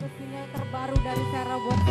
satu single terbaru dari Sarah buat